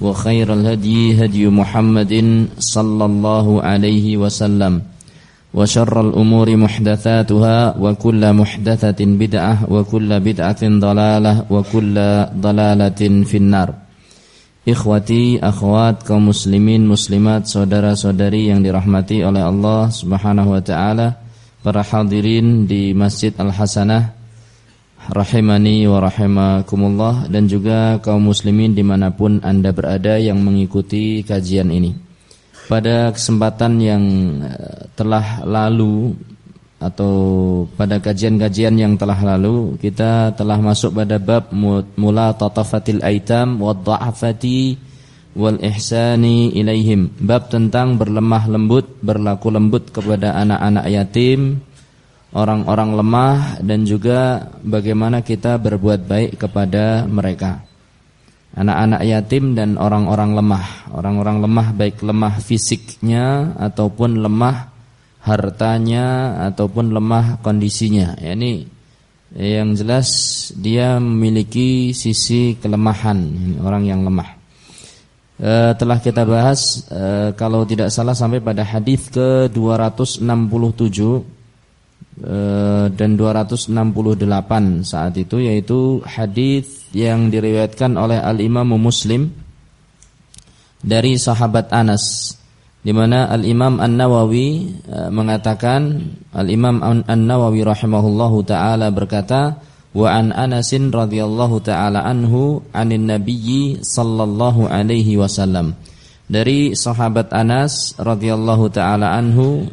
وخير الهدي هدي محمد صلى الله عليه وسلم وشر الأمور محدثاتها وكل محدثة بدعة وكل بدعة ضلالة وكل ضلالة في النار Ikhwati, akhwat, kaum muslimin, muslimat, saudara-saudari yang dirahmati oleh Allah Subhanahu wa taala, para hadirin di Masjid Al-Hasanah rahimani wa rahimakumullah dan juga kaum muslimin di mana pun anda berada yang mengikuti kajian ini. Pada kesempatan yang eh, telah lalu atau pada kajian-kajian yang telah lalu kita telah masuk pada bab mula tatafatil aitam wa dha'afati wal ihsani ilaihim bab tentang berlemah lembut berlaku lembut kepada anak-anak yatim orang-orang lemah dan juga bagaimana kita berbuat baik kepada mereka. Anak-anak yatim dan orang-orang lemah. Orang-orang lemah baik lemah fisiknya ataupun lemah hartanya ataupun lemah kondisinya. Ya, ini yang jelas dia memiliki sisi kelemahan orang yang lemah. E, telah kita bahas e, kalau tidak salah sampai pada hadis ke 267 Eh, dan 268 saat itu yaitu hadis yang diriwayatkan oleh Al Imam Muslim dari sahabat Anas di mana Al Imam An Nawawi eh, mengatakan Al Imam An Nawawi rahimahullahu taala berkata wa an Anasin radhiyallahu taala anhu anin nabiyyi sallallahu alaihi wasallam. Dari sahabat Anas radhiyallahu taala anhu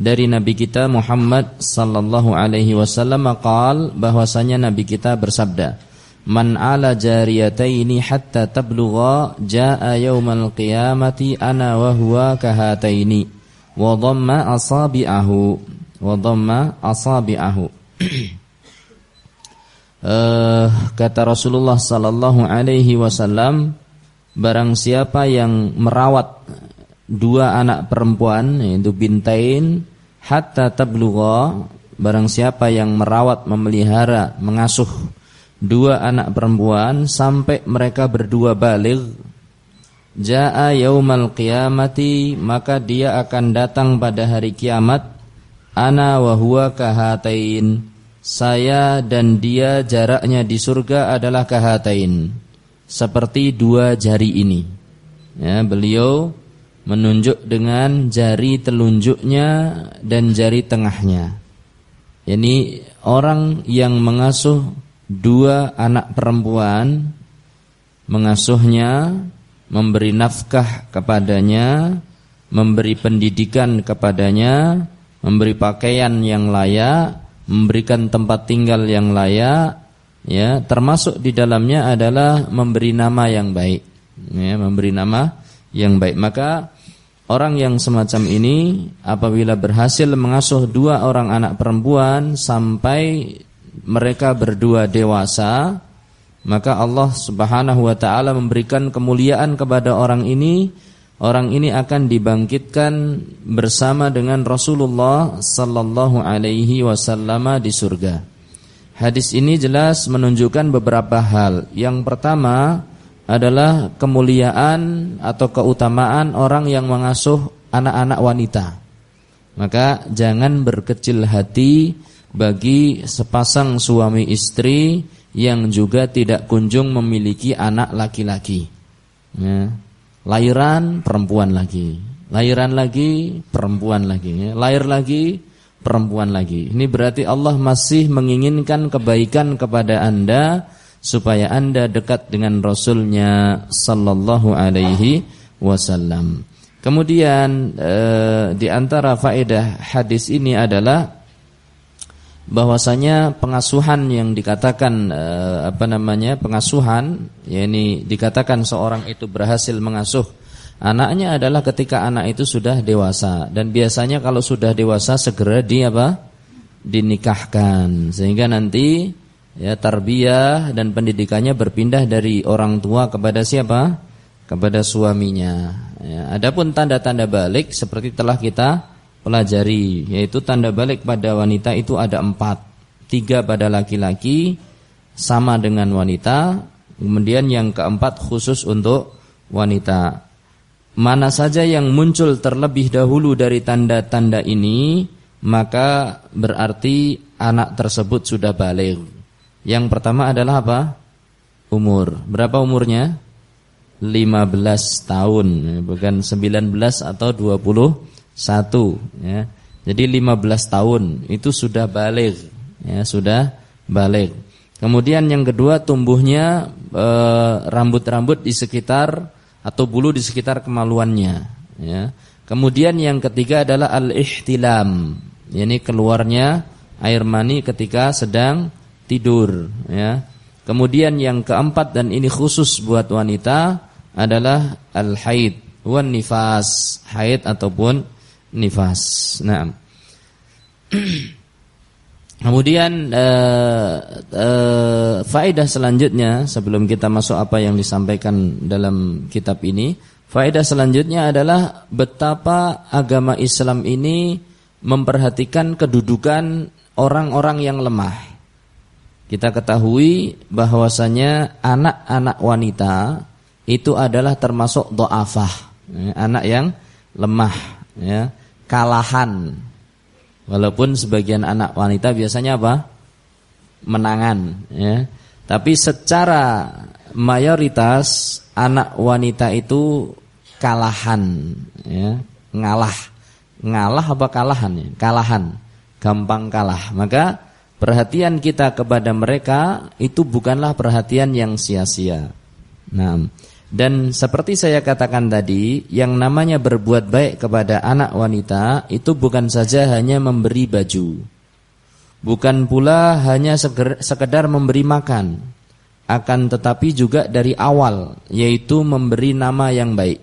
dari Nabi kita Muhammad sallallahu alaihi wasallam qal bahwasanya Nabi kita bersabda Man ala jariyataini hatta tablugha jaa yaumal qiyamati ana wa huwa kahataini wa dhamma asabi'ahu wa dhamma asabi'ahu. Uh, kata Rasulullah sallallahu alaihi wasallam barang siapa yang merawat dua anak perempuan yaitu bintain hatta tablugha barang siapa yang merawat memelihara mengasuh dua anak perempuan sampai mereka berdua balik jaa yaumal qiyamati maka dia akan datang pada hari kiamat ana wa huwa kahatain. Saya dan dia jaraknya di surga adalah kahatain. Seperti dua jari ini. Ya beliau menunjuk dengan jari telunjuknya dan jari tengahnya. Yani orang yang mengasuh dua anak perempuan mengasuhnya, memberi nafkah kepadanya, memberi pendidikan kepadanya, memberi pakaian yang layak, memberikan tempat tinggal yang layak, ya, termasuk di dalamnya adalah memberi nama yang baik. Ya, memberi nama yang baik. Maka orang yang semacam ini apabila berhasil mengasuh dua orang anak perempuan sampai mereka berdua dewasa, maka Allah Subhanahu wa taala memberikan kemuliaan kepada orang ini. Orang ini akan dibangkitkan bersama dengan Rasulullah sallallahu alaihi wasallam di surga. Hadis ini jelas menunjukkan beberapa hal. Yang pertama, adalah kemuliaan atau keutamaan orang yang mengasuh anak-anak wanita. Maka jangan berkecil hati bagi sepasang suami istri yang juga tidak kunjung memiliki anak laki-laki. Ya. Lahiran perempuan lagi, lahiran lagi perempuan lagi, ya. lahir lagi perempuan lagi. Ini berarti Allah masih menginginkan kebaikan kepada anda supaya Anda dekat dengan Rasulnya sallallahu alaihi wasallam. Kemudian e, di antara faedah hadis ini adalah bahwasanya pengasuhan yang dikatakan e, apa namanya pengasuhan yakni dikatakan seorang itu berhasil mengasuh anaknya adalah ketika anak itu sudah dewasa. Dan biasanya kalau sudah dewasa segera di apa? Dinikahkan. Sehingga nanti ya tarbiyah dan pendidikannya berpindah dari orang tua kepada siapa? Kepada suaminya. Ya, adapun tanda-tanda balik seperti telah kita pelajari, yaitu tanda balik pada wanita itu ada empat, tiga pada laki-laki sama dengan wanita, kemudian yang keempat khusus untuk wanita. Mana saja yang muncul terlebih dahulu dari tanda-tanda ini, maka berarti anak tersebut sudah balik. Yang pertama adalah apa? Umur. Berapa umurnya? 15 tahun, bukan 19 atau 21 ya. Jadi 15 tahun itu sudah balik ya, sudah balik. Kemudian yang kedua tumbuhnya eh, rambut-rambut di sekitar atau bulu di sekitar kemaluannya ya. Kemudian yang ketiga adalah al-ihtilam, yakni keluarnya air mani ketika sedang tidur ya. Kemudian yang keempat dan ini khusus buat wanita adalah al-haid wan nifas, haid ataupun nifas. Nah. Kemudian uh, uh, faedah selanjutnya sebelum kita masuk apa yang disampaikan dalam kitab ini, faedah selanjutnya adalah betapa agama Islam ini memperhatikan kedudukan orang-orang yang lemah. Kita ketahui bahwasanya anak-anak wanita itu adalah termasuk do'afah, ya, anak yang lemah, ya, kalahan. Walaupun sebagian anak wanita biasanya apa? Menangan, ya. Tapi secara mayoritas anak wanita itu kalahan, ya, ngalah, ngalah apa kalahan? Kalahan, gampang kalah. Maka perhatian kita kepada mereka itu bukanlah perhatian yang sia-sia. Nah, dan seperti saya katakan tadi, yang namanya berbuat baik kepada anak wanita itu bukan saja hanya memberi baju. Bukan pula hanya sekedar memberi makan. Akan tetapi juga dari awal, yaitu memberi nama yang baik.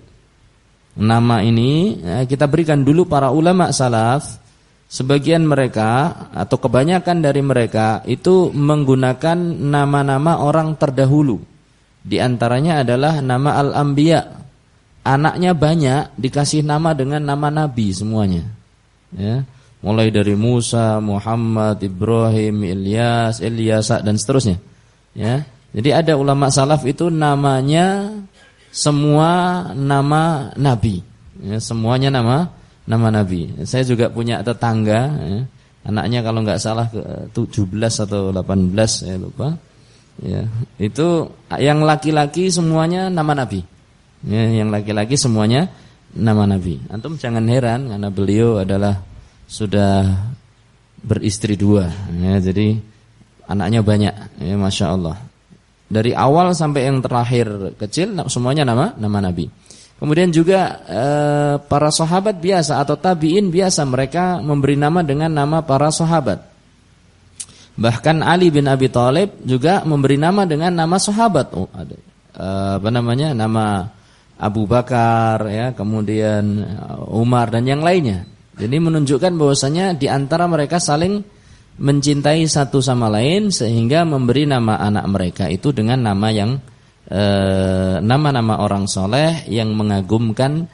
Nama ini ya, kita berikan dulu para ulama salaf. Sebagian mereka atau kebanyakan dari mereka itu menggunakan nama-nama orang terdahulu di antaranya adalah nama Al-Anbiya. Anaknya banyak dikasih nama dengan nama nabi semuanya. Ya. Mulai dari Musa, Muhammad, Ibrahim, Ilyas, Ilyasa dan seterusnya. Ya. Jadi ada ulama salaf itu namanya semua nama nabi. Ya, semuanya nama nama nabi. Saya juga punya tetangga ya. Anaknya kalau nggak salah 17 atau 18 saya lupa Ya, itu yang laki-laki semuanya nama Nabi. Ya, yang laki-laki semuanya nama Nabi. Antum jangan heran karena beliau adalah sudah beristri dua. Ya, jadi anaknya banyak. Ya, masya Allah. Dari awal sampai yang terakhir kecil semuanya nama nama Nabi. Kemudian juga eh, para sahabat biasa atau tabiin biasa mereka memberi nama dengan nama para sahabat. Bahkan Ali bin Abi Thalib juga memberi nama dengan nama sahabat. Oh, ada uh, apa namanya? Nama Abu Bakar ya, kemudian eh, Umar dan yang lainnya. Jadi menunjukkan bahwasanya di antara mereka saling mencintai satu sama lain sehingga memberi nama anak mereka itu dengan nama yang nama-nama orang soleh yang mengagumkan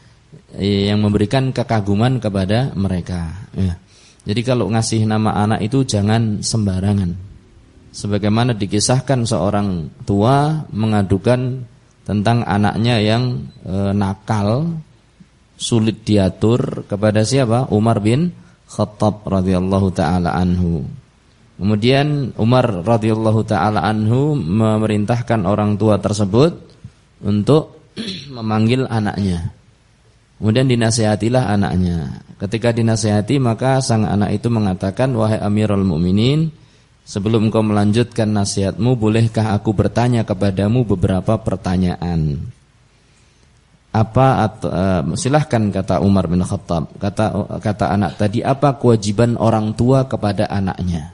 yang memberikan kekaguman kepada mereka. Ya. Jadi kalau ngasih nama anak itu jangan sembarangan. Sebagaimana dikisahkan seorang tua mengadukan tentang anaknya yang e, nakal, sulit diatur kepada siapa? Umar bin Khattab radhiyallahu taala anhu. Kemudian Umar radhiyallahu taala anhu memerintahkan orang tua tersebut untuk memanggil anaknya. Kemudian dinasehatilah anaknya. Ketika dinasehati maka sang anak itu mengatakan, "Wahai Amirul Mukminin, sebelum kau melanjutkan nasihatmu, bolehkah aku bertanya kepadamu beberapa pertanyaan?" Apa atau, uh, silahkan kata Umar bin Khattab. Kata kata anak tadi, apa kewajiban orang tua kepada anaknya?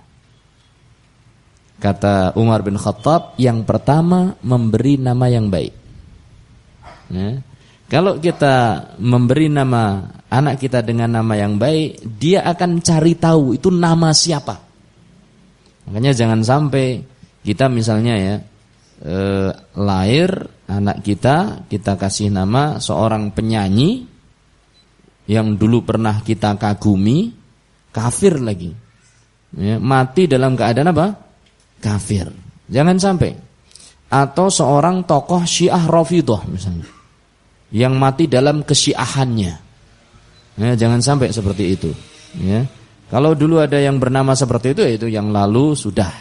Kata Umar bin Khattab, yang pertama memberi nama yang baik. Ya. Kalau kita memberi nama anak kita dengan nama yang baik, dia akan cari tahu itu nama siapa. Makanya jangan sampai kita misalnya ya eh, lahir anak kita, kita kasih nama seorang penyanyi yang dulu pernah kita kagumi, kafir lagi. Ya, mati dalam keadaan apa? Kafir. Jangan sampai. Atau seorang tokoh Syiah Rafidah misalnya yang mati dalam kesyiahannya. Ya, jangan sampai seperti itu. Ya. Kalau dulu ada yang bernama seperti itu, itu yang lalu sudah.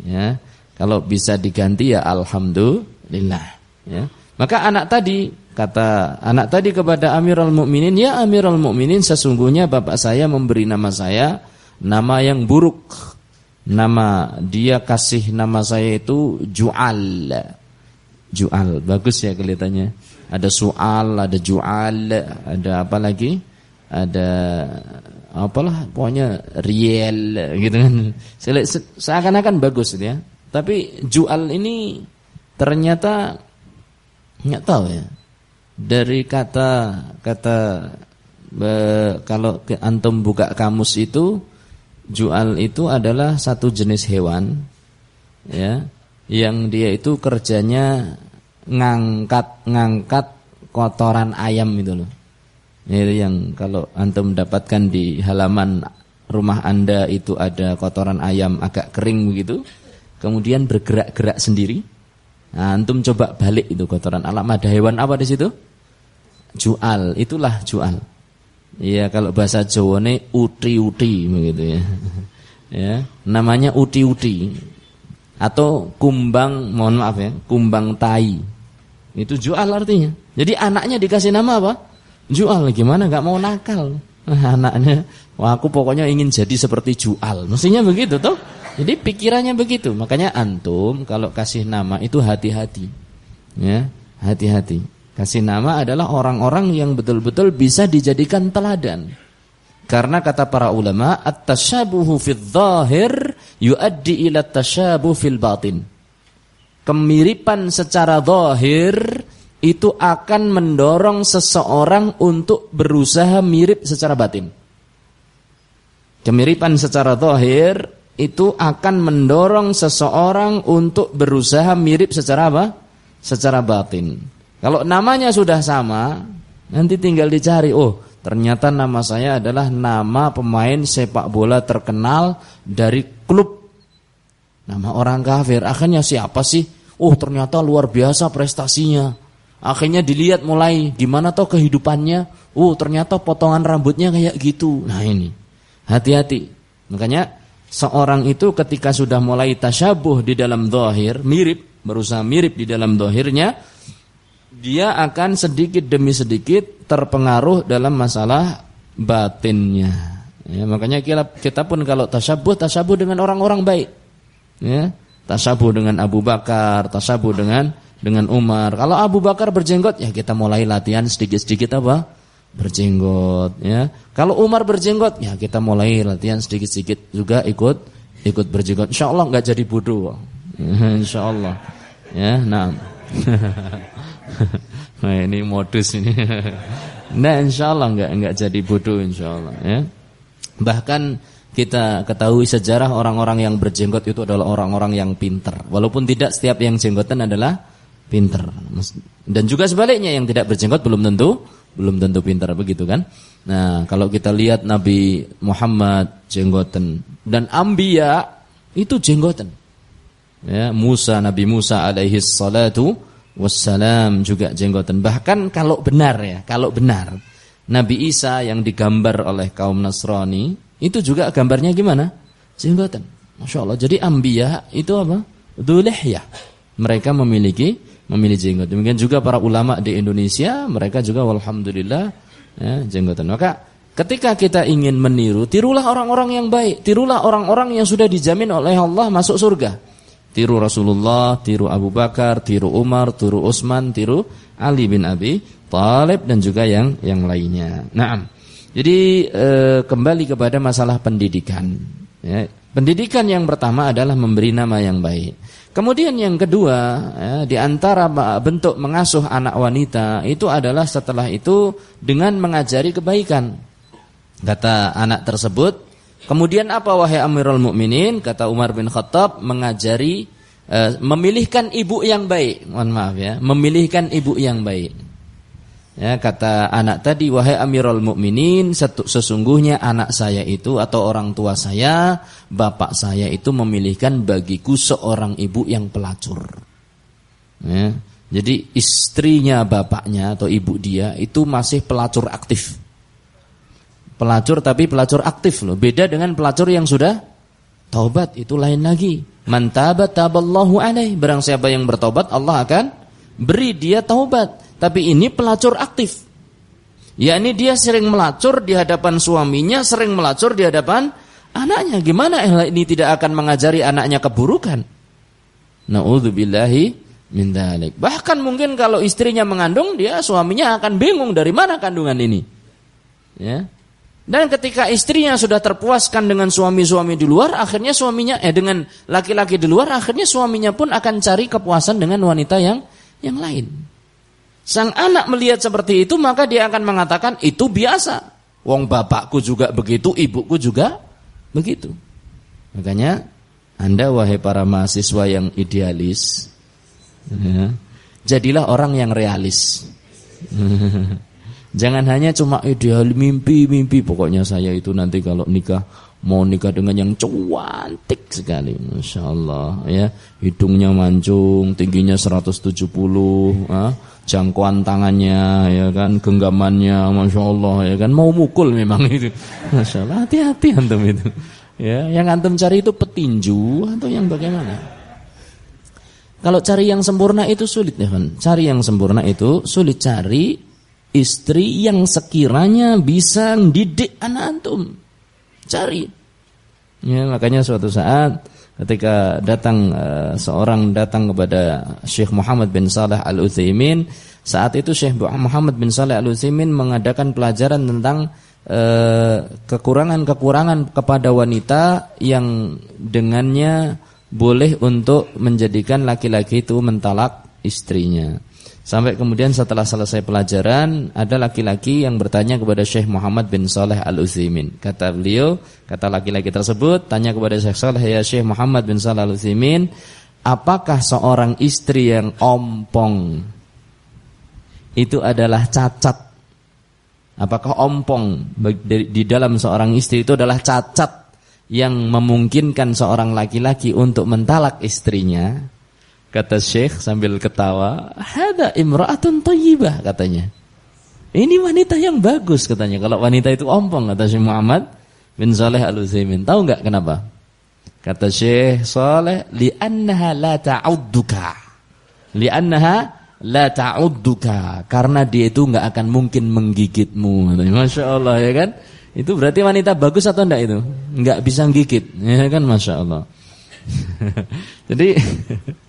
Ya. Kalau bisa diganti ya alhamdulillah. Ya. Maka anak tadi kata anak tadi kepada Amirul Mukminin, ya Amirul Mukminin, sesungguhnya bapak saya memberi nama saya nama yang buruk. Nama dia kasih nama saya itu Jual. Jual, bagus ya kelihatannya. Ada soal, ada jual, ada apa lagi? Ada apalah pokoknya real gitu kan. Seakan-akan bagus ya. Tapi jual ini ternyata nggak tahu ya. Dari kata kata kalau antum buka kamus itu jual itu adalah satu jenis hewan ya yang dia itu kerjanya ngangkat-ngangkat kotoran ayam itu loh. Itu yang kalau antum mendapatkan di halaman rumah Anda itu ada kotoran ayam agak kering begitu, kemudian bergerak-gerak sendiri. Nah, antum coba balik itu kotoran alam ada hewan apa di situ? Jual, itulah jual. Iya, kalau bahasa Jawa ini uti-uti begitu ya. ya, namanya uti-uti. Atau kumbang mohon maaf ya kumbang tai. Itu jual artinya. Jadi anaknya dikasih nama apa? Jual. Gimana? Nggak mau nakal. Anaknya wah aku pokoknya ingin jadi seperti jual. Mestinya begitu toh. Jadi pikirannya begitu. Makanya antum kalau kasih nama itu hati-hati. Ya hati-hati kasih nama adalah orang-orang yang betul-betul bisa dijadikan teladan karena kata para ulama, at-tasyabuhu fil zahir yuaddi ila tasyabuh fil batin. Kemiripan secara zahir itu akan mendorong seseorang untuk berusaha mirip secara batin. Kemiripan secara zahir itu akan mendorong seseorang untuk berusaha mirip secara apa? Secara batin. Kalau namanya sudah sama, nanti tinggal dicari, oh Ternyata nama saya adalah nama pemain sepak bola terkenal dari klub. Nama orang kafir. Akhirnya siapa sih? Oh ternyata luar biasa prestasinya. Akhirnya dilihat mulai gimana toh kehidupannya. Oh ternyata potongan rambutnya kayak gitu. Nah ini hati-hati. Makanya seorang itu ketika sudah mulai tasyabuh di dalam dohir, mirip, berusaha mirip di dalam dohirnya, dia akan sedikit demi sedikit terpengaruh dalam masalah batinnya. Ya, makanya kita, kita pun kalau tasabuh, tasabuh dengan orang-orang baik. Ya, tasabuh dengan Abu Bakar, tasabuh dengan dengan Umar. Kalau Abu Bakar berjenggot, ya kita mulai latihan sedikit-sedikit apa? Berjenggot. Ya, kalau Umar berjenggot, ya kita mulai latihan sedikit-sedikit juga ikut ikut berjenggot. Insya Allah nggak jadi bodoh. Insya Allah. Ya, nah. nah ini modus ini. nah insya Allah enggak, enggak jadi bodoh insya Allah ya. Bahkan kita ketahui sejarah orang-orang yang berjenggot itu adalah orang-orang yang pinter. Walaupun tidak setiap yang jenggotan adalah pinter. Dan juga sebaliknya yang tidak berjenggot belum tentu belum tentu pintar begitu kan. Nah, kalau kita lihat Nabi Muhammad jenggotan dan Ambia itu jenggotan. Ya, Musa Nabi Musa alaihi salatu wassalam juga jenggotan. Bahkan kalau benar ya, kalau benar Nabi Isa yang digambar oleh kaum Nasrani itu juga gambarnya gimana? Jenggotan. Masya Allah. Jadi ambia itu apa? ya. Mereka memiliki memiliki jenggot. Demikian juga para ulama di Indonesia, mereka juga alhamdulillah ya, jenggotan. Maka ketika kita ingin meniru, tirulah orang-orang yang baik, tirulah orang-orang yang sudah dijamin oleh Allah masuk surga. Tiru Rasulullah, tiru Abu Bakar, tiru Umar, tiru Utsman, tiru Ali bin Abi Thalib dan juga yang yang lainnya. Nah, jadi e, kembali kepada masalah pendidikan. Ya, pendidikan yang pertama adalah memberi nama yang baik. Kemudian yang kedua, ya, di antara bentuk mengasuh anak wanita itu adalah setelah itu dengan mengajari kebaikan. Kata anak tersebut, Kemudian apa wahai Amirul Mukminin? Kata Umar bin Khattab mengajari uh, memilihkan ibu yang baik. Mohon maaf ya, memilihkan ibu yang baik. Ya, kata anak tadi wahai Amirul Mukminin, sesungguhnya anak saya itu atau orang tua saya, bapak saya itu memilihkan bagiku seorang ibu yang pelacur. Ya. Jadi istrinya bapaknya atau ibu dia itu masih pelacur aktif. Pelacur tapi pelacur aktif loh. Beda dengan pelacur yang sudah taubat itu lain lagi. Man tabat taballahu alaih. Barang siapa yang bertobat Allah akan beri dia taubat. Tapi ini pelacur aktif. yakni dia sering melacur di hadapan suaminya, sering melacur di hadapan anaknya. Gimana ini tidak akan mengajari anaknya keburukan? Nauzubillahi min dalik. Bahkan mungkin kalau istrinya mengandung, dia suaminya akan bingung dari mana kandungan ini. Ya. Dan ketika istrinya sudah terpuaskan dengan suami-suami di luar, akhirnya suaminya eh dengan laki-laki di luar, akhirnya suaminya pun akan cari kepuasan dengan wanita yang yang lain. Sang anak melihat seperti itu, maka dia akan mengatakan itu biasa. Wong bapakku juga begitu, ibuku juga begitu. Makanya Anda wahai para mahasiswa yang idealis, Ya. Jadilah orang yang realis. Jangan hanya cuma ideal mimpi-mimpi. Pokoknya saya itu nanti kalau nikah mau nikah dengan yang cantik sekali, masya Allah. Ya, hidungnya mancung, tingginya 170, ah, jangkauan tangannya, ya kan, genggamannya, masya Allah, ya kan, mau mukul memang itu, masya Allah. Hati-hati antum itu. Ya, yang antum cari itu petinju atau yang bagaimana? Kalau cari yang sempurna itu sulit ya kan. Cari yang sempurna itu sulit cari istri yang sekiranya bisa didik anak antum. Cari. Ya, makanya suatu saat ketika datang uh, seorang datang kepada Syekh Muhammad bin Saleh Al Utsaimin, saat itu Syekh Muhammad bin Saleh Al Utsaimin mengadakan pelajaran tentang eh, kekurangan-kekurangan kepada wanita yang dengannya boleh untuk menjadikan laki-laki itu mentalak istrinya. Sampai kemudian setelah selesai pelajaran ada laki-laki yang bertanya kepada Syekh Muhammad bin Saleh Al Utsaimin. Kata beliau, kata laki-laki tersebut tanya kepada Syekh Saleh ya Syekh Muhammad bin Saleh Al Utsaimin, apakah seorang istri yang ompong itu adalah cacat? Apakah ompong di dalam seorang istri itu adalah cacat yang memungkinkan seorang laki-laki untuk mentalak istrinya kata Syekh sambil ketawa hada imra'atun thayyibah katanya. Ini wanita yang bagus katanya. Kalau wanita itu ompong kata Syekh Muhammad bin Saleh Al-Utsaimin. Tahu enggak kenapa? Kata Syekh Saleh li'annaha la ta'udduka. Li'annaha la ta'udduka. Karena dia itu enggak akan mungkin menggigitmu Masya Allah ya kan? Itu berarti wanita bagus atau enggak itu? Enggak bisa gigit, ya kan? Masya Allah. jadi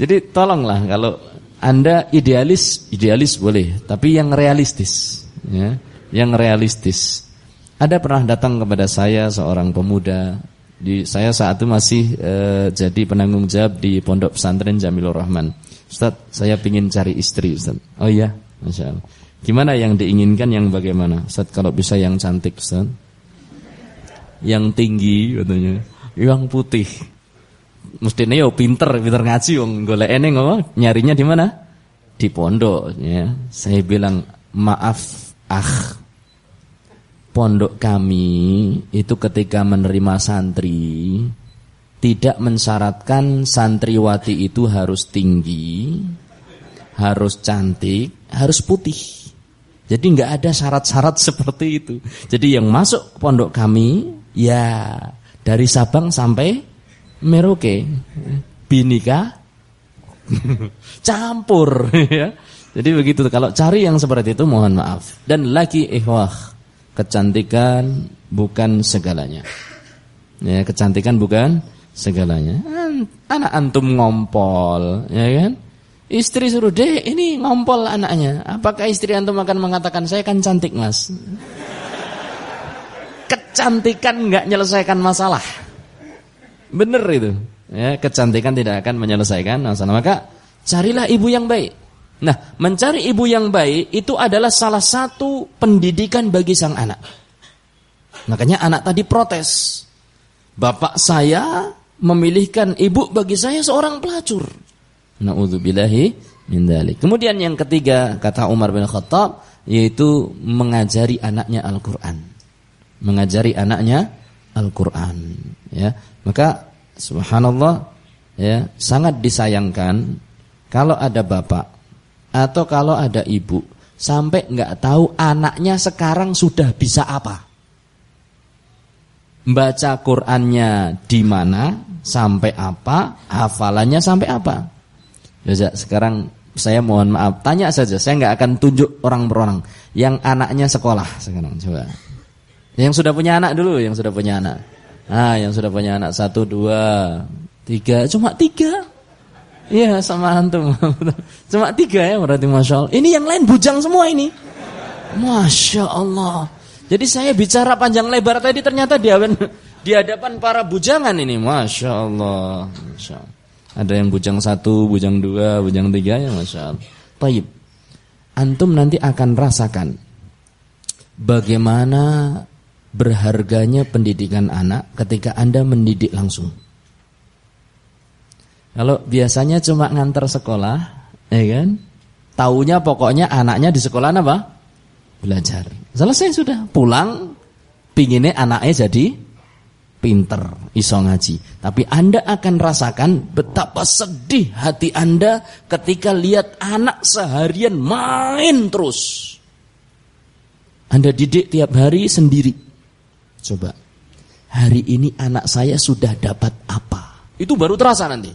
jadi tolonglah kalau Anda idealis, idealis boleh, tapi yang realistis, ya, yang realistis. Ada pernah datang kepada saya seorang pemuda di saya saat itu masih e, jadi penanggung jawab di Pondok Pesantren Jamilur Rahman. Ustaz, saya ingin cari istri, Ustaz. Oh iya, Masya Allah. Gimana yang diinginkan yang bagaimana? Ustaz kalau bisa yang cantik Ustaz. Yang tinggi katanya. Yang putih. Mestinya yo pinter, pinter ngaji wong golek eneng apa? Nyarinya di mana? Di pondok ya. Saya bilang, "Maaf, ah. Pondok kami itu ketika menerima santri tidak mensyaratkan santriwati itu harus tinggi, harus cantik, harus putih. Jadi nggak ada syarat-syarat seperti itu. Jadi yang masuk pondok kami ya dari Sabang sampai Merauke. Binika campur ya. Jadi begitu kalau cari yang seperti itu mohon maaf. Dan lagi ikhwah, kecantikan bukan segalanya. Ya, kecantikan bukan segalanya. Anak antum ngompol, ya kan? Istri suruh, deh ini ngompol anaknya. Apakah istri antum akan mengatakan, saya kan cantik mas. Kecantikan nggak menyelesaikan masalah. Bener itu. Ya, kecantikan tidak akan menyelesaikan masalah. Maka carilah ibu yang baik. Nah, mencari ibu yang baik itu adalah salah satu pendidikan bagi sang anak. Makanya anak tadi protes. Bapak saya memilihkan ibu bagi saya seorang pelacur. Nauzubillahi min dzalik. Kemudian yang ketiga kata Umar bin Khattab yaitu mengajari anaknya Al-Qur'an. Mengajari anaknya Al-Qur'an, ya. Maka subhanallah ya, sangat disayangkan kalau ada bapak atau kalau ada ibu sampai nggak tahu anaknya sekarang sudah bisa apa. Baca Qur'annya di mana, sampai apa, hafalannya sampai apa. Ya, sekarang saya mohon maaf, tanya saja, saya nggak akan tunjuk orang per orang. Yang anaknya sekolah sekarang, coba. Yang sudah punya anak dulu, yang sudah punya anak. Ah, yang sudah punya anak satu, dua, tiga, cuma tiga. Iya sama antum. Cuma tiga ya berarti Masya Allah. Ini yang lain bujang semua ini. Masya Allah. Jadi saya bicara panjang lebar tadi ternyata di hadapan, di hadapan para bujangan ini. Masya Allah. Masya Allah. Ada yang bujang satu, bujang dua, bujang tiga ya Masya Allah. Taib. Antum nanti akan rasakan bagaimana berharganya pendidikan anak ketika Anda mendidik langsung. Kalau biasanya cuma ngantar sekolah, ya kan? Taunya pokoknya anaknya di sekolah apa? Belajar. Selesai sudah, pulang pinginnya anaknya jadi pinter, iso ngaji. Tapi Anda akan rasakan betapa sedih hati Anda ketika lihat anak seharian main terus. Anda didik tiap hari sendiri. Coba, hari ini anak saya sudah dapat apa? Itu baru terasa nanti.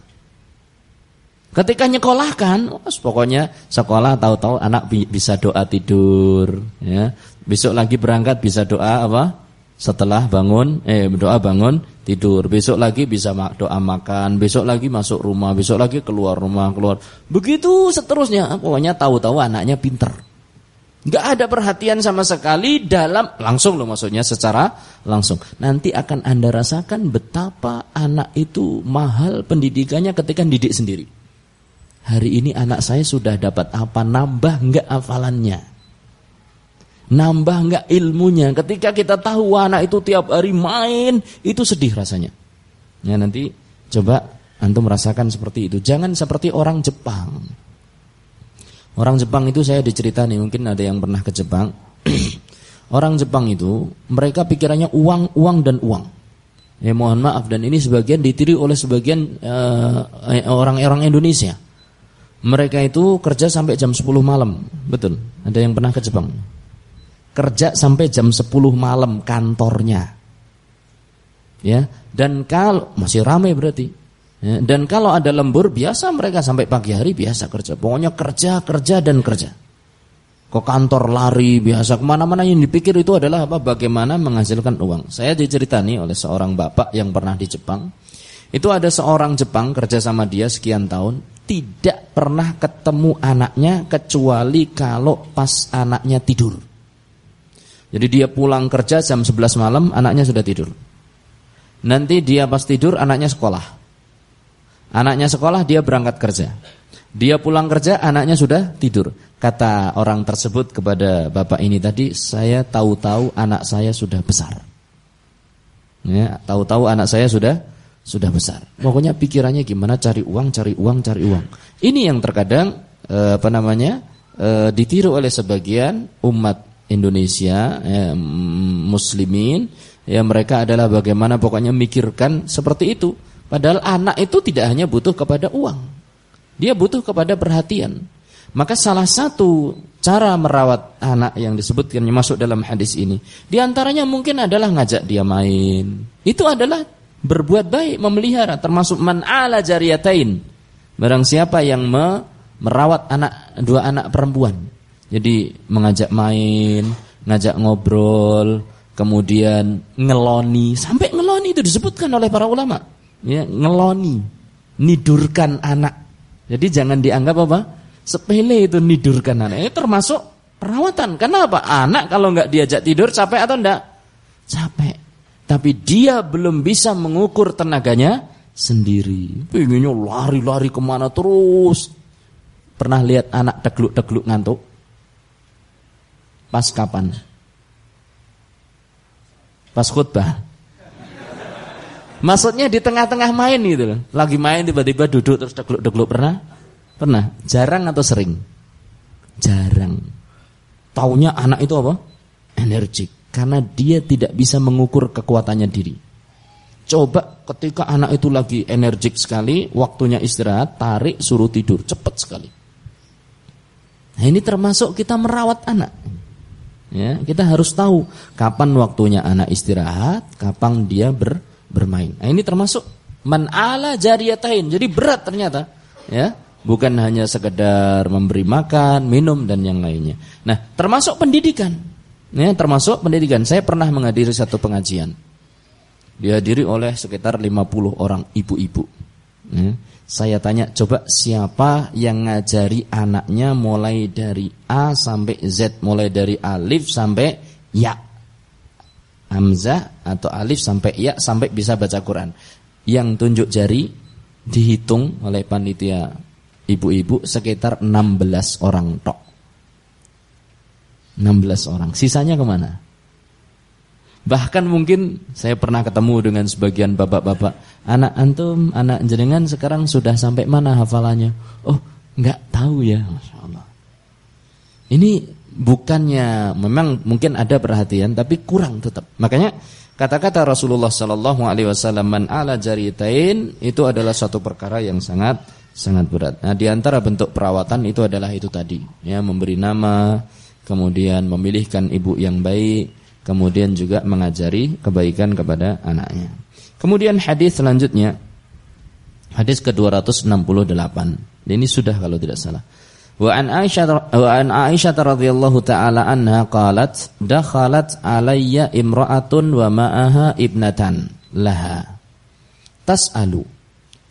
Ketika nyekolahkan, oh, pokoknya sekolah tahu-tahu anak bisa doa tidur, ya. Besok lagi berangkat bisa doa apa? Setelah bangun, eh doa bangun tidur. Besok lagi bisa doa makan, besok lagi masuk rumah, besok lagi keluar rumah, keluar. Begitu seterusnya. Pokoknya tahu-tahu anaknya pinter. Gak ada perhatian sama sekali dalam langsung loh maksudnya secara langsung. Nanti akan anda rasakan betapa anak itu mahal pendidikannya ketika didik sendiri hari ini anak saya sudah dapat apa, nambah enggak hafalannya. Nambah enggak ilmunya. Ketika kita tahu anak itu tiap hari main, itu sedih rasanya. Ya nanti coba antum merasakan seperti itu. Jangan seperti orang Jepang. Orang Jepang itu saya diceritani, mungkin ada yang pernah ke Jepang. orang Jepang itu mereka pikirannya uang, uang dan uang. Ya mohon maaf dan ini sebagian ditiru oleh sebagian orang-orang uh, orang -orang Indonesia. Mereka itu kerja sampai jam 10 malam. Betul. Ada yang pernah ke Jepang? Kerja sampai jam 10 malam kantornya. Ya, dan kalau masih ramai berarti. Ya, dan kalau ada lembur biasa mereka sampai pagi hari biasa kerja. Pokoknya kerja, kerja dan kerja. Ke kantor lari biasa ke mana-mana yang dipikir itu adalah apa? Bagaimana menghasilkan uang. Saya diceritani oleh seorang bapak yang pernah di Jepang. Itu ada seorang Jepang kerja sama dia sekian tahun tidak pernah ketemu anaknya kecuali kalau pas anaknya tidur. Jadi dia pulang kerja jam 11 malam, anaknya sudah tidur. Nanti dia pas tidur, anaknya sekolah. Anaknya sekolah, dia berangkat kerja. Dia pulang kerja, anaknya sudah tidur. Kata orang tersebut kepada bapak ini tadi, saya tahu-tahu anak saya sudah besar. Ya, tahu-tahu anak saya sudah sudah besar. Pokoknya pikirannya gimana cari uang, cari uang, cari uang. Ini yang terkadang eh, apa namanya eh, ditiru oleh sebagian umat Indonesia, eh, muslimin, ya mereka adalah bagaimana pokoknya mikirkan seperti itu. Padahal anak itu tidak hanya butuh kepada uang, dia butuh kepada perhatian. Maka salah satu cara merawat anak yang disebutkan masuk dalam hadis ini, di antaranya mungkin adalah ngajak dia main. Itu adalah berbuat baik, memelihara termasuk man ala jariyatain. Barang siapa yang me, merawat anak dua anak perempuan. Jadi mengajak main, ngajak ngobrol, kemudian ngeloni, sampai ngeloni itu disebutkan oleh para ulama. Ya, ngeloni, nidurkan anak. Jadi jangan dianggap apa? Sepele itu nidurkan anak. Ini termasuk perawatan. Kenapa? Anak kalau nggak diajak tidur capek atau enggak? Capek. Tapi dia belum bisa mengukur tenaganya sendiri. Pengennya lari-lari ke mana terus. Pernah lihat anak tegluk-tegluk ngantuk? Pas kapan? Pas khutbah. Maksudnya di tengah-tengah main gitu loh. Lagi main tiba-tiba duduk terus tegluk-tegluk pernah? Pernah. Jarang atau sering? Jarang. Taunya anak itu apa? Energik karena dia tidak bisa mengukur kekuatannya diri. Coba ketika anak itu lagi energik sekali, waktunya istirahat, tarik, suruh tidur, cepat sekali. Nah, ini termasuk kita merawat anak. Ya, kita harus tahu kapan waktunya anak istirahat, kapan dia ber, bermain. Nah, ini termasuk man'ala jariyatain. Jadi berat ternyata, ya. Bukan hanya sekedar memberi makan, minum dan yang lainnya. Nah, termasuk pendidikan. Ya, termasuk pendidikan. Saya pernah menghadiri satu pengajian. Dihadiri oleh sekitar 50 orang ibu-ibu. Ya. Saya tanya, coba siapa yang ngajari anaknya mulai dari A sampai Z, mulai dari alif sampai ya. Hamzah atau alif sampai ya sampai bisa baca Quran. Yang tunjuk jari dihitung oleh panitia ibu-ibu sekitar 16 orang tok. 16 orang. Sisanya ke mana? Bahkan mungkin saya pernah ketemu dengan sebagian bapak-bapak. Anak antum, anak jenengan sekarang sudah sampai mana hafalannya? Oh, nggak tahu ya. Masya Allah. Ini bukannya memang mungkin ada perhatian, tapi kurang tetap. Makanya kata-kata Rasulullah Sallallahu Alaihi Wasallam man ala jaritain itu adalah suatu perkara yang sangat sangat berat. Nah, di antara bentuk perawatan itu adalah itu tadi, ya, memberi nama, kemudian memilihkan ibu yang baik, kemudian juga mengajari kebaikan kepada anaknya. Kemudian hadis selanjutnya hadis ke-268. Ini sudah kalau tidak salah. Wa an Aisyah Aisyah radhiyallahu taala anha qalat dakhalat alayya imra'atun wa ma'aha ibnatan laha tas'alu.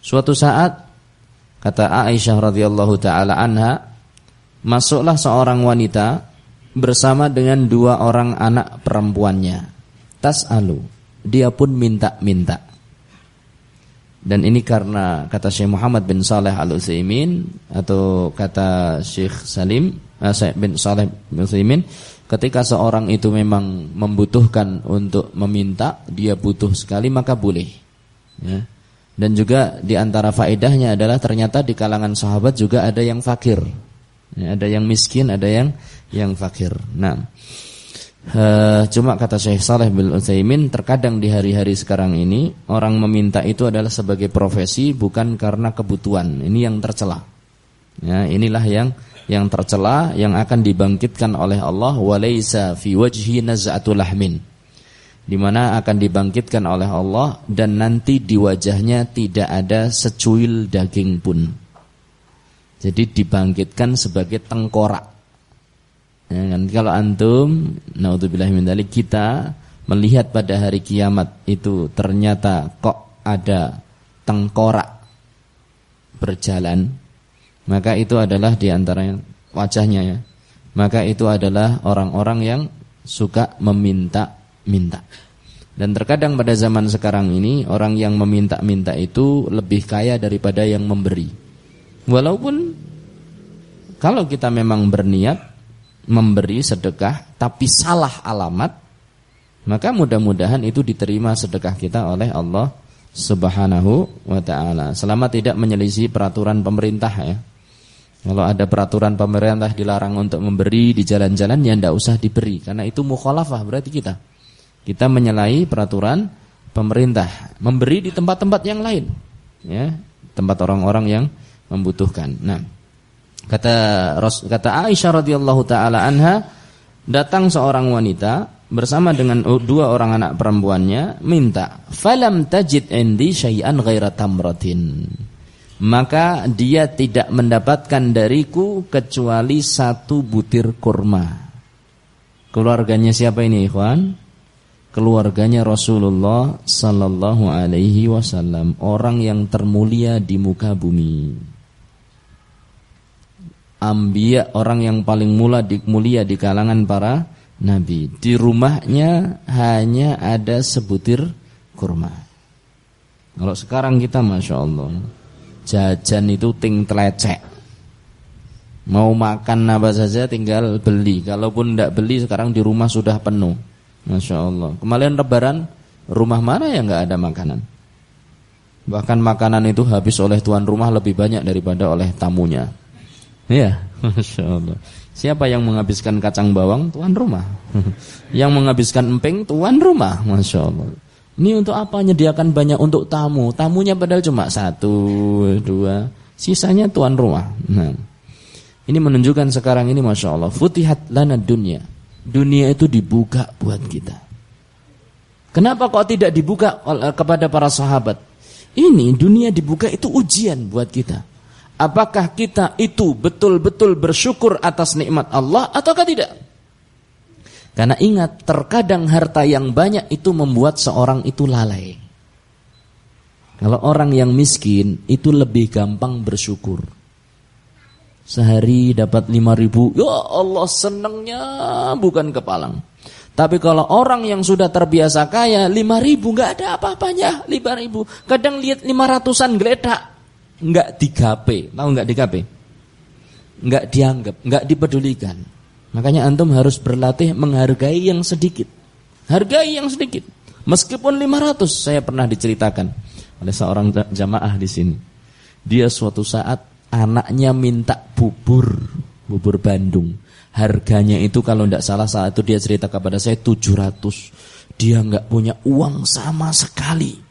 Suatu saat Kata Aisyah radhiyallahu taala anha, masuklah seorang wanita bersama dengan dua orang anak perempuannya. Tas'alu, dia pun minta-minta. Dan ini karena kata Syekh Muhammad bin Saleh Al-Utsaimin atau kata Syekh Salim uh, bin Saleh bin Utsaimin ketika seorang itu memang membutuhkan untuk meminta, dia butuh sekali maka boleh. Ya. Dan juga di antara faedahnya adalah ternyata di kalangan sahabat juga ada yang fakir. Ya, ada yang miskin, ada yang yang fakir. Nah, uh, cuma kata Syekh Saleh bin Utsaimin terkadang di hari-hari sekarang ini orang meminta itu adalah sebagai profesi bukan karena kebutuhan. Ini yang tercela. Ya, inilah yang yang tercela yang akan dibangkitkan oleh Allah walaisa fi wajhi naz'atul lahmin di mana akan dibangkitkan oleh Allah dan nanti di wajahnya tidak ada secuil daging pun. Jadi dibangkitkan sebagai tengkorak. Ya, kan? Kalau antum, naudzubillah min kita melihat pada hari kiamat itu ternyata kok ada tengkorak berjalan, maka itu adalah di antara wajahnya ya. Maka itu adalah orang-orang yang suka meminta minta. Dan terkadang pada zaman sekarang ini orang yang meminta-minta itu lebih kaya daripada yang memberi. Walaupun kalau kita memang berniat memberi sedekah tapi salah alamat, maka mudah-mudahan itu diterima sedekah kita oleh Allah Subhanahu wa taala. Selama tidak menyelisih peraturan pemerintah ya. Kalau ada peraturan pemerintah dilarang untuk memberi di jalan-jalan ya tidak usah diberi karena itu mukhalafah berarti kita. Kita menyalahi peraturan pemerintah, memberi di tempat-tempat yang lain, ya, tempat orang-orang yang membutuhkan. Nah, kata kata Aisyah radhiyallahu taala anha, datang seorang wanita bersama dengan dua orang anak perempuannya minta, "Falam tajid indi syai'an ghaira tamratin." Maka dia tidak mendapatkan dariku kecuali satu butir kurma. Keluarganya siapa ini, ikhwan? keluarganya Rasulullah sallallahu alaihi wasallam, orang yang termulia di muka bumi. Ambia orang yang paling mula di, mulia di kalangan para nabi. Di rumahnya hanya ada sebutir kurma. Kalau sekarang kita masya Allah jajan itu ting telecek. Mau makan apa saja tinggal beli. Kalaupun tidak beli sekarang di rumah sudah penuh. Masya Allah. Kemarin lebaran, rumah mana yang nggak ada makanan? Bahkan makanan itu habis oleh tuan rumah lebih banyak daripada oleh tamunya. Iya, Masya Allah. Siapa yang menghabiskan kacang bawang? Tuan rumah. yang menghabiskan emping? Tuan rumah. Masya Allah. Ini untuk apa? Menyediakan banyak untuk tamu. Tamunya padahal cuma satu, dua. Sisanya tuan rumah. Nah, ini menunjukkan sekarang ini Masya Allah. Futihat lana dunia. Dunia itu dibuka buat kita. Kenapa kok tidak dibuka kepada para sahabat? Ini dunia dibuka itu ujian buat kita. Apakah kita itu betul-betul bersyukur atas nikmat Allah ataukah tidak? Karena ingat, terkadang harta yang banyak itu membuat seorang itu lalai. Kalau orang yang miskin itu lebih gampang bersyukur. Sehari dapat lima ribu, ya Allah senangnya bukan kepalang. Tapi kalau orang yang sudah terbiasa kaya, lima ribu nggak ada apa-apanya, lima ribu. Kadang lihat lima ratusan geledak, nggak digape, tahu nggak digape? Nggak dianggap, nggak dipedulikan. Makanya antum harus berlatih menghargai yang sedikit. Hargai yang sedikit. Meskipun 500 saya pernah diceritakan oleh seorang jamaah di sini. Dia suatu saat anaknya minta bubur, bubur Bandung. Harganya itu kalau tidak salah saat itu dia cerita kepada saya 700. Dia nggak punya uang sama sekali.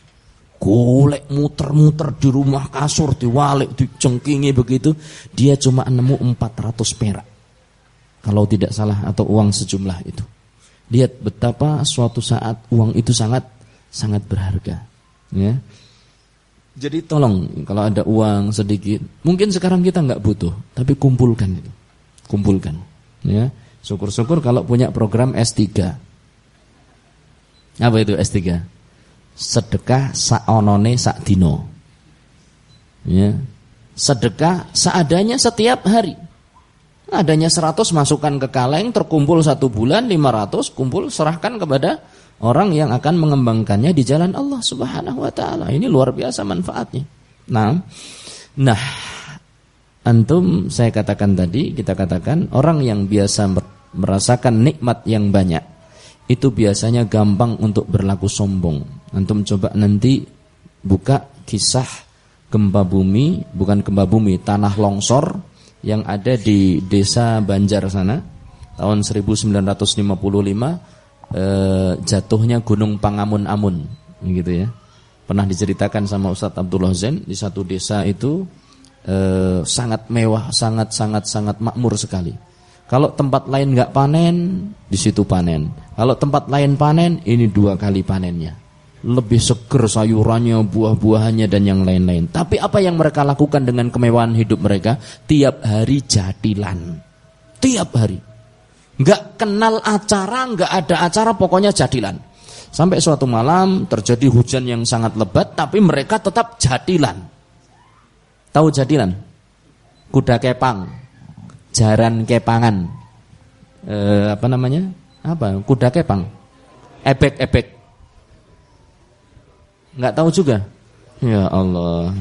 Golek muter-muter di rumah kasur, diwalik, dicengkingi begitu. Dia cuma nemu 400 perak kalau tidak salah atau uang sejumlah itu. Lihat betapa suatu saat uang itu sangat sangat berharga. Ya. Jadi tolong kalau ada uang sedikit, mungkin sekarang kita nggak butuh, tapi kumpulkan itu, kumpulkan. Ya, syukur-syukur kalau punya program S3. Apa itu S3? Sedekah saonone sak dino. Ya. Sedekah seadanya setiap hari. Adanya 100 masukkan ke kaleng, terkumpul satu bulan 500, kumpul serahkan kepada orang yang akan mengembangkannya di jalan Allah Subhanahu wa taala. Ini luar biasa manfaatnya. Nah, nah antum saya katakan tadi, kita katakan orang yang biasa merasakan nikmat yang banyak itu biasanya gampang untuk berlaku sombong. Antum coba nanti buka kisah gempa bumi, bukan gempa bumi, tanah longsor yang ada di desa Banjar sana tahun 1955 eh, jatuhnya Gunung Pangamun-Amun gitu ya. Pernah diceritakan sama Ustadz Abdullah Zain di satu desa itu eh, sangat mewah, sangat sangat sangat makmur sekali. Kalau tempat lain nggak panen, di situ panen. Kalau tempat lain panen, ini dua kali panennya lebih seger sayurannya, buah-buahannya dan yang lain-lain. Tapi apa yang mereka lakukan dengan kemewahan hidup mereka? Tiap hari jadilan. Tiap hari. Enggak kenal acara, enggak ada acara, pokoknya jadilan. Sampai suatu malam terjadi hujan yang sangat lebat, tapi mereka tetap jadilan. Tahu jadilan? Kuda kepang, jaran kepangan. E, apa namanya? Apa? Kuda kepang. Ebek-ebek Enggak tahu juga. Ya Allah.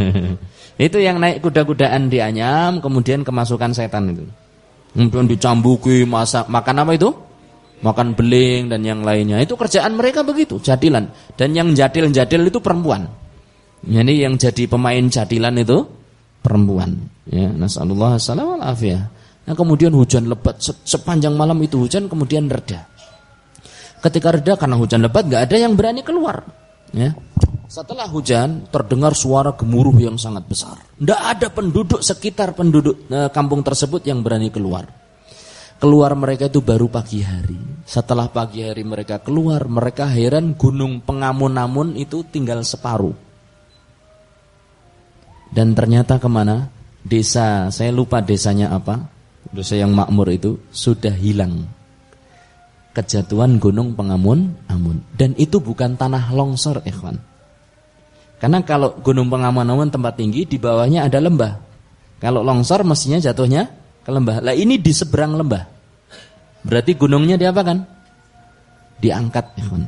itu yang naik kuda-kudaan di Anyam kemudian kemasukan setan itu. Kemudian dicambuki masak makan apa itu? Makan beling dan yang lainnya. Itu kerjaan mereka begitu, jadilan. Dan yang jadil-jadil itu perempuan. Jadi yang jadi pemain jadilan itu perempuan. Ya, nasallallahu alaihi Nah, kemudian hujan lebat sepanjang malam itu hujan kemudian reda. Ketika reda karena hujan lebat nggak ada yang berani keluar. Ya. Setelah hujan terdengar suara gemuruh yang sangat besar. Tidak ada penduduk sekitar penduduk e, kampung tersebut yang berani keluar. Keluar mereka itu baru pagi hari. Setelah pagi hari mereka keluar, mereka heran gunung pengamun-amun itu tinggal separuh. Dan ternyata ke mana? Desa, saya lupa desanya apa. Desa yang makmur itu sudah hilang kejatuhan gunung pengamun amun. Dan itu bukan tanah longsor ikhwan. Karena kalau gunung pengamun amun tempat tinggi di bawahnya ada lembah. Kalau longsor mestinya jatuhnya ke lembah. Lah ini di seberang lembah. Berarti gunungnya diapakan diangkat ikhwan.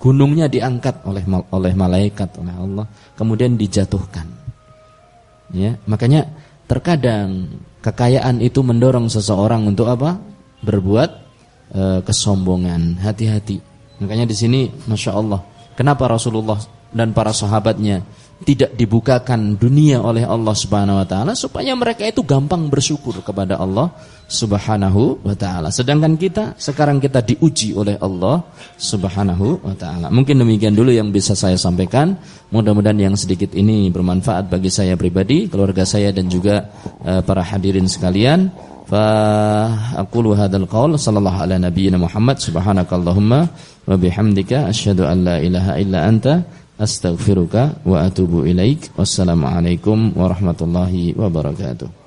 Gunungnya diangkat oleh oleh malaikat oleh Allah. Kemudian dijatuhkan. Ya makanya terkadang kekayaan itu mendorong seseorang untuk apa? Berbuat e, kesombongan. Hati-hati. Makanya di sini, masya Allah, kenapa Rasulullah dan para sahabatnya tidak dibukakan dunia oleh Allah Subhanahu wa taala supaya mereka itu gampang bersyukur kepada Allah Subhanahu wa taala. Sedangkan kita sekarang kita diuji oleh Allah Subhanahu wa taala. Mungkin demikian dulu yang bisa saya sampaikan. Mudah-mudahan yang sedikit ini bermanfaat bagi saya pribadi, keluarga saya dan juga uh, para hadirin sekalian. Fa aqulu hadzal qaul sallallahu ala nabiyyina Muhammad subhanakallahumma wa bihamdika asyhadu an la ilaha illa anta astaghfiruka wa atubu ilaik. Wassalamualaikum warahmatullahi wabarakatuh.